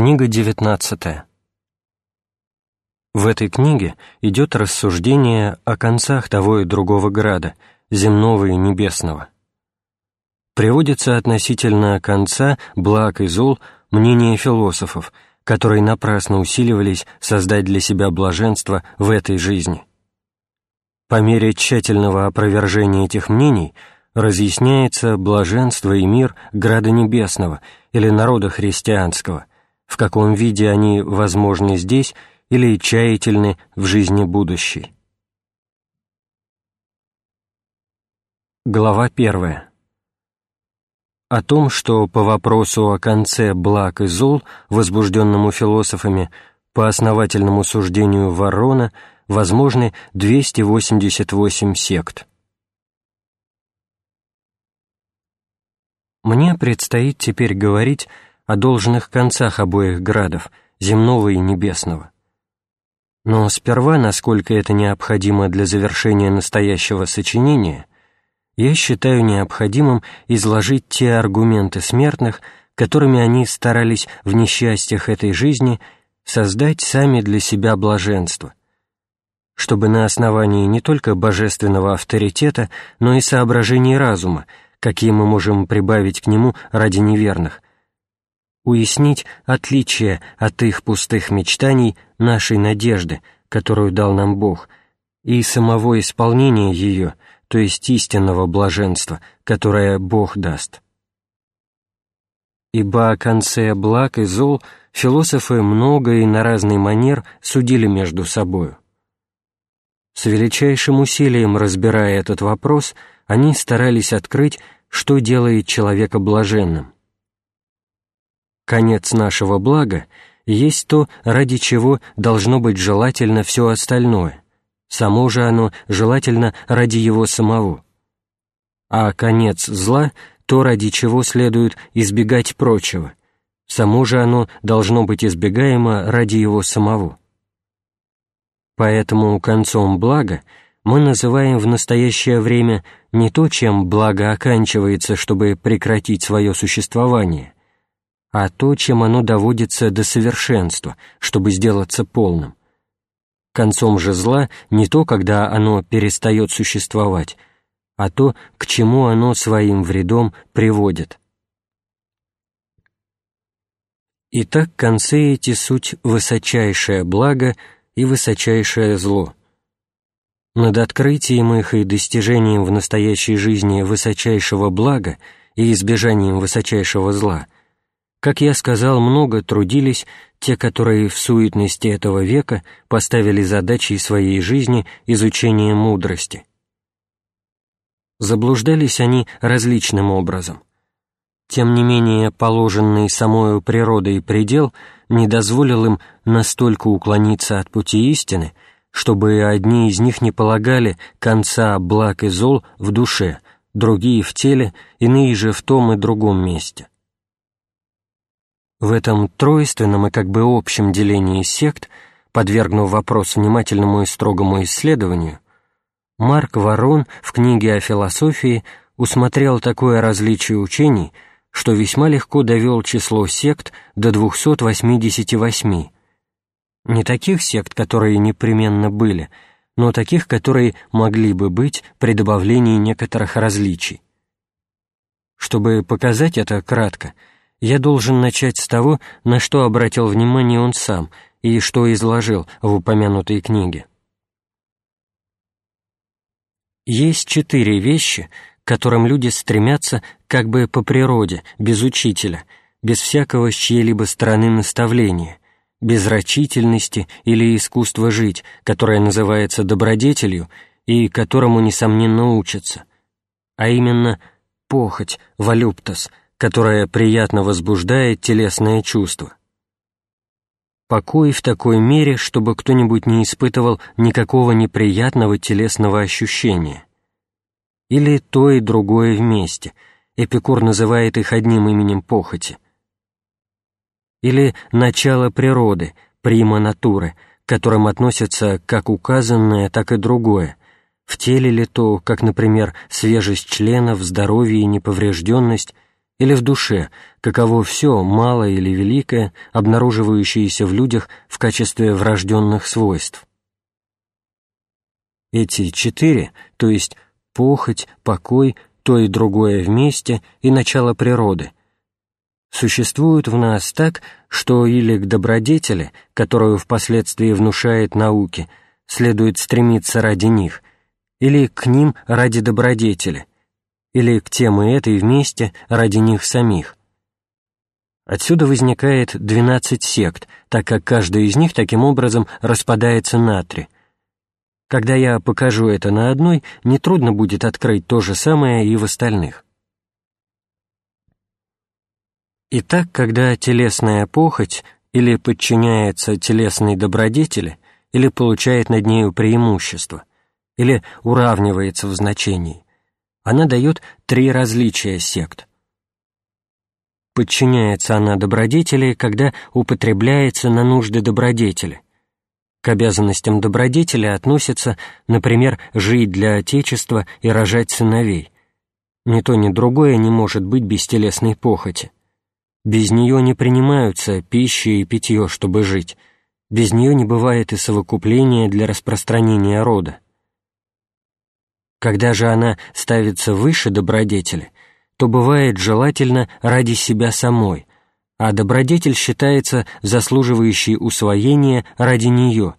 Книга 19. В этой книге идет рассуждение о концах того и другого града, земного и небесного. Приводится относительно конца благ и зол мнение философов, которые напрасно усиливались создать для себя блаженство в этой жизни. По мере тщательного опровержения этих мнений разъясняется блаженство и мир града небесного или народа христианского, в каком виде они возможны здесь или чаятельны в жизни будущей. Глава первая. О том, что по вопросу о конце благ и зол, возбужденному философами, по основательному суждению Ворона, возможны 288 сект. Мне предстоит теперь говорить о должных концах обоих градов, земного и небесного. Но сперва, насколько это необходимо для завершения настоящего сочинения, я считаю необходимым изложить те аргументы смертных, которыми они старались в несчастьях этой жизни создать сами для себя блаженство, чтобы на основании не только божественного авторитета, но и соображений разума, какие мы можем прибавить к нему ради неверных, уяснить отличие от их пустых мечтаний нашей надежды, которую дал нам Бог, и самого исполнения ее, то есть истинного блаженства, которое Бог даст. Ибо о конце благ и зол философы много и на разный манер судили между собою. С величайшим усилием разбирая этот вопрос, они старались открыть, что делает человека блаженным – конец нашего блага есть то, ради чего должно быть желательно все остальное, само же оно желательно ради его самого. А конец зла — то, ради чего следует избегать прочего, само же оно должно быть избегаемо ради его самого. Поэтому концом блага мы называем в настоящее время не то, чем благо оканчивается, чтобы прекратить свое существование — а то, чем оно доводится до совершенства, чтобы сделаться полным. Концом же зла не то, когда оно перестает существовать, а то, к чему оно своим вредом приводит. Итак, концы эти суть высочайшее благо и высочайшее зло. Над открытием их и достижением в настоящей жизни высочайшего блага и избежанием высочайшего зла – как я сказал, много трудились те, которые в суетности этого века поставили задачей своей жизни изучение мудрости. Заблуждались они различным образом. Тем не менее, положенный самою природой предел не дозволил им настолько уклониться от пути истины, чтобы одни из них не полагали конца благ и зол в душе, другие в теле, иные же в том и другом месте. В этом тройственном и как бы общем делении сект, подвергнув вопрос внимательному и строгому исследованию, Марк Ворон в книге о философии усмотрел такое различие учений, что весьма легко довел число сект до 288. Не таких сект, которые непременно были, но таких, которые могли бы быть при добавлении некоторых различий. Чтобы показать это кратко – я должен начать с того, на что обратил внимание он сам и что изложил в упомянутой книге. Есть четыре вещи, к которым люди стремятся как бы по природе, без учителя, без всякого с чьей-либо стороны наставления, без рачительности или искусства жить, которое называется добродетелью и которому, несомненно, учатся, а именно похоть, валюптас, которая приятно возбуждает телесное чувство. Покой в такой мере, чтобы кто-нибудь не испытывал никакого неприятного телесного ощущения. Или то и другое вместе. Эпикур называет их одним именем похоти. Или начало природы, прима натуры, к которым относятся как указанное, так и другое, в теле ли то, как, например, свежесть членов, здоровье и неповрежденность, или в душе, каково все, малое или великое, обнаруживающееся в людях в качестве врожденных свойств. Эти четыре, то есть похоть, покой, то и другое вместе и начало природы, существуют в нас так, что или к добродетели, которую впоследствии внушает науке, следует стремиться ради них, или к ним ради добродетели, или к тем этой вместе ради них самих. Отсюда возникает 12 сект, так как каждая из них таким образом распадается на три. Когда я покажу это на одной, нетрудно будет открыть то же самое и в остальных. Итак, когда телесная похоть или подчиняется телесной добродетели, или получает над нею преимущество, или уравнивается в значении, она дает три различия сект. Подчиняется она добродетели, когда употребляется на нужды добродетели. К обязанностям добродетели относятся, например, жить для Отечества и рожать сыновей. Ни то, ни другое не может быть без телесной похоти. Без нее не принимаются пища и питье, чтобы жить. Без нее не бывает и совокупления для распространения рода. Когда же она ставится выше добродетели, то бывает желательно ради себя самой, а добродетель считается заслуживающей усвоения ради нее,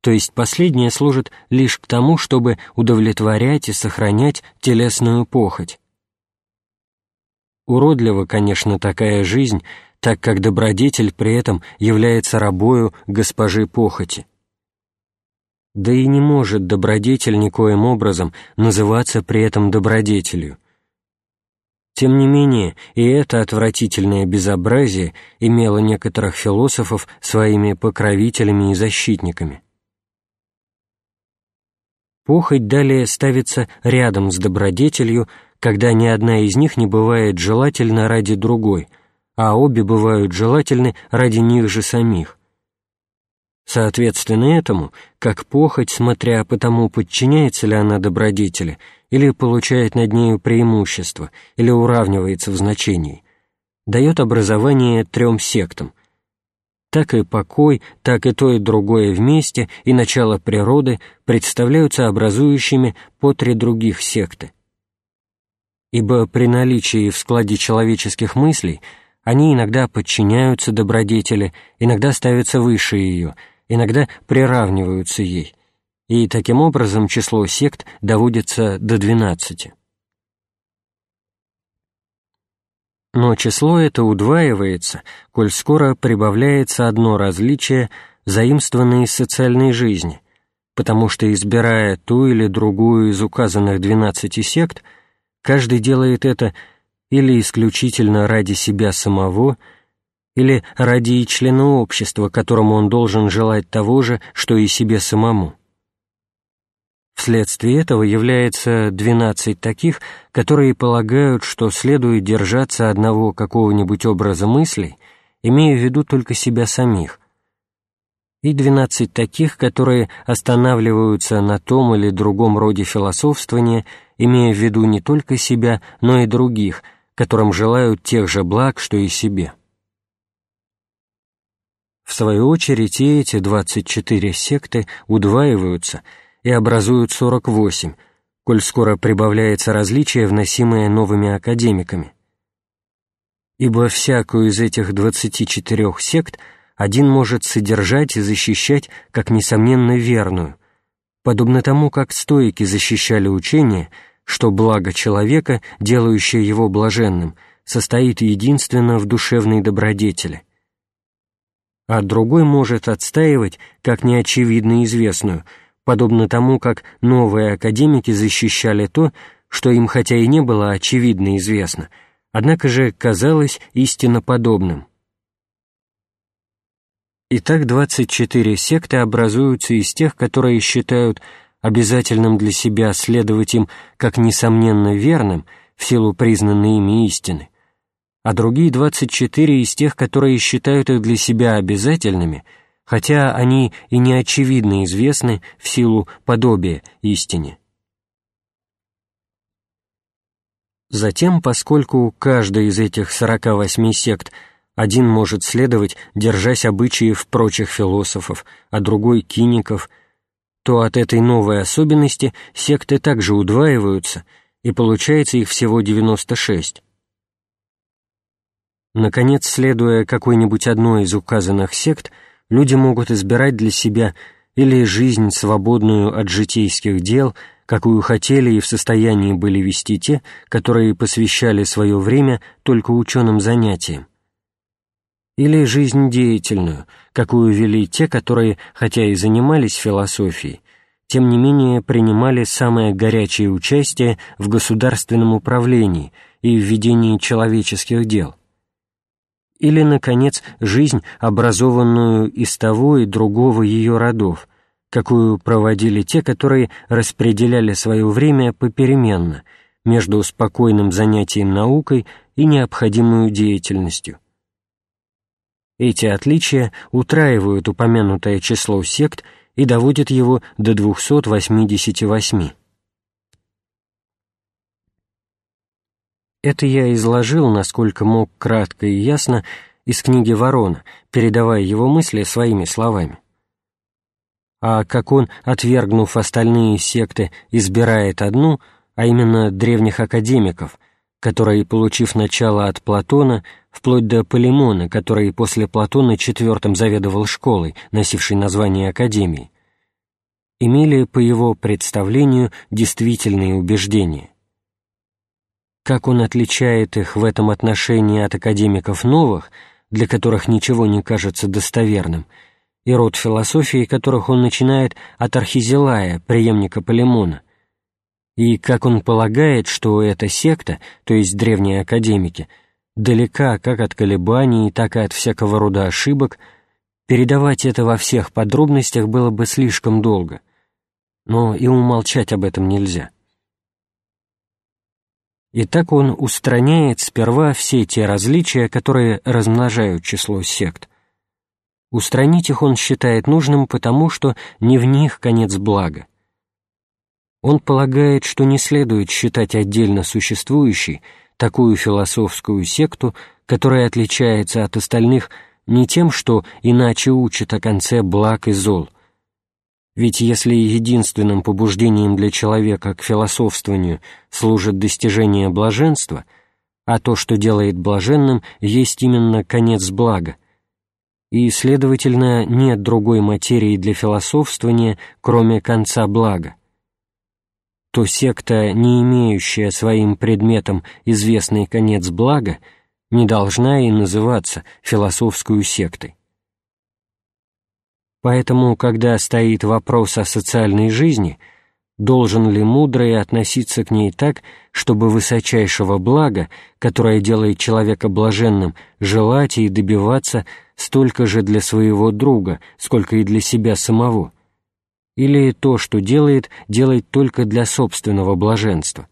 то есть последнее служит лишь к тому, чтобы удовлетворять и сохранять телесную похоть. Уродлива, конечно, такая жизнь, так как добродетель при этом является рабою госпожи похоти. Да и не может добродетель никоим образом называться при этом добродетелью. Тем не менее, и это отвратительное безобразие имело некоторых философов своими покровителями и защитниками. Похоть далее ставится рядом с добродетелью, когда ни одна из них не бывает желательна ради другой, а обе бывают желательны ради них же самих. Соответственно этому, как похоть, смотря по тому, подчиняется ли она добродетели, или получает над нею преимущество, или уравнивается в значении, дает образование трем сектам. Так и покой, так и то и другое вместе и начало природы представляются образующими по три других секты. Ибо при наличии в складе человеческих мыслей они иногда подчиняются добродетели, иногда ставятся выше ее – иногда приравниваются ей, и таким образом число сект доводится до 12. Но число это удваивается, коль скоро прибавляется одно различие, заимствованное из социальной жизни, потому что, избирая ту или другую из указанных 12 сект, каждый делает это или исключительно ради себя самого, или ради и члена общества, которому он должен желать того же, что и себе самому. Вследствие этого является 12 таких, которые полагают, что следует держаться одного какого-нибудь образа мыслей, имея в виду только себя самих, и 12 таких, которые останавливаются на том или другом роде философствования, имея в виду не только себя, но и других, которым желают тех же благ, что и себе. В свою очередь и эти 24 секты удваиваются и образуют 48, коль скоро прибавляется различие, вносимое новыми академиками. Ибо всякую из этих 24 сект один может содержать и защищать как несомненно верную, подобно тому, как стойки защищали учение, что благо человека, делающее его блаженным, состоит единственно в душевной добродетели а другой может отстаивать как неочевидно известную, подобно тому, как новые академики защищали то, что им хотя и не было очевидно известно, однако же казалось истинно подобным. Итак, 24 секты образуются из тех, которые считают обязательным для себя следовать им как несомненно верным в силу признанной ими истины, а другие 24 из тех, которые считают их для себя обязательными, хотя они и не очевидно известны в силу подобия истине. Затем, поскольку каждая из этих 48 сект один может следовать, держась обычаев прочих философов, а другой — киников, то от этой новой особенности секты также удваиваются, и получается их всего 96. Наконец, следуя какой-нибудь одной из указанных сект, люди могут избирать для себя или жизнь, свободную от житейских дел, какую хотели и в состоянии были вести те, которые посвящали свое время только ученым занятиям, или жизнь деятельную, какую вели те, которые, хотя и занимались философией, тем не менее принимали самое горячее участие в государственном управлении и в ведении человеческих дел или, наконец, жизнь, образованную из того и другого ее родов, какую проводили те, которые распределяли свое время попеременно между спокойным занятием наукой и необходимой деятельностью. Эти отличия утраивают упомянутое число сект и доводят его до 288. Это я изложил, насколько мог кратко и ясно, из книги Ворона, передавая его мысли своими словами. А как он, отвергнув остальные секты, избирает одну, а именно древних академиков, которые, получив начало от Платона, вплоть до Полимона, который после Платона четвертым заведовал школой, носившей название Академии, имели, по его представлению, действительные убеждения как он отличает их в этом отношении от академиков новых, для которых ничего не кажется достоверным, и род философии которых он начинает от Архизелая, преемника Полимона, и как он полагает, что эта секта, то есть древние академики, далека как от колебаний, так и от всякого рода ошибок, передавать это во всех подробностях было бы слишком долго, но и умолчать об этом нельзя. И так он устраняет сперва все те различия, которые размножают число сект. Устранить их он считает нужным, потому что не в них конец блага. Он полагает, что не следует считать отдельно существующей такую философскую секту, которая отличается от остальных не тем, что иначе учит о конце благ и зол, ведь если единственным побуждением для человека к философствованию служит достижение блаженства, а то, что делает блаженным, есть именно конец блага, и, следовательно, нет другой материи для философствования, кроме конца блага, то секта, не имеющая своим предметом известный конец блага, не должна и называться философскую сектой. Поэтому, когда стоит вопрос о социальной жизни, должен ли мудрый относиться к ней так, чтобы высочайшего блага, которое делает человека блаженным, желать и добиваться столько же для своего друга, сколько и для себя самого, или то, что делает, делать только для собственного блаженства,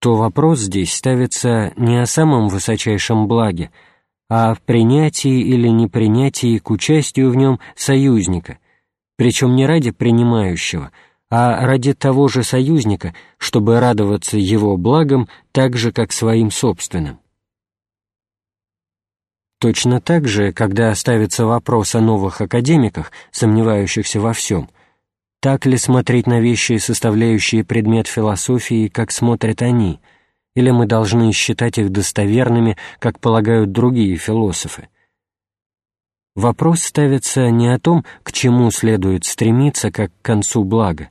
то вопрос здесь ставится не о самом высочайшем благе, а в принятии или непринятии к участию в нем союзника, причем не ради принимающего, а ради того же союзника, чтобы радоваться его благам так же, как своим собственным. Точно так же, когда ставится вопрос о новых академиках, сомневающихся во всем, так ли смотреть на вещи, составляющие предмет философии, как смотрят они – или мы должны считать их достоверными, как полагают другие философы? Вопрос ставится не о том, к чему следует стремиться, как к концу блага,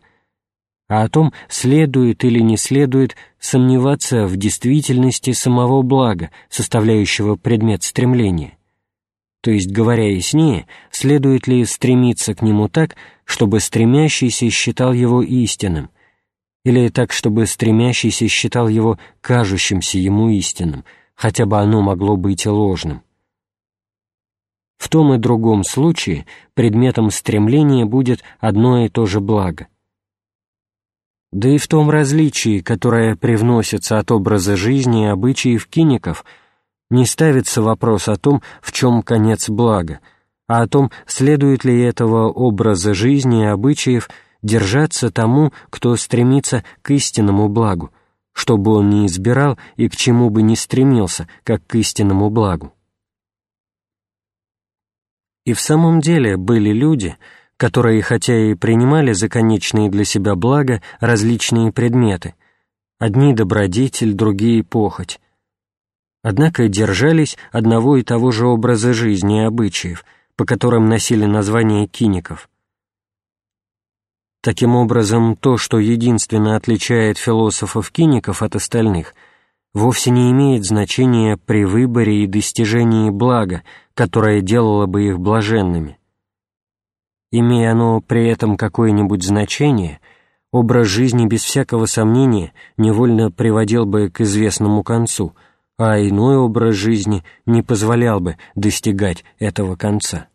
а о том, следует или не следует сомневаться в действительности самого блага, составляющего предмет стремления. То есть, говоря яснее, следует ли стремиться к нему так, чтобы стремящийся считал его истинным, или так, чтобы стремящийся считал его кажущимся ему истинным, хотя бы оно могло быть и ложным. В том и другом случае предметом стремления будет одно и то же благо. Да и в том различии, которое привносится от образа жизни и обычаев киников, не ставится вопрос о том, в чем конец блага, а о том, следует ли этого образа жизни и обычаев – держаться тому, кто стремится к истинному благу, что бы он ни избирал и к чему бы ни стремился, как к истинному благу. И в самом деле были люди, которые, хотя и принимали за конечные для себя блага различные предметы, одни добродетель, другие похоть, однако держались одного и того же образа жизни и обычаев, по которым носили название киников. Таким образом, то, что единственно отличает философов-киников от остальных – вовсе не имеет значения при выборе и достижении блага, которое делало бы их блаженными. Имея оно при этом какое-нибудь значение, образ жизни без всякого сомнения невольно приводил бы к известному концу, а иной образ жизни не позволял бы достигать этого конца.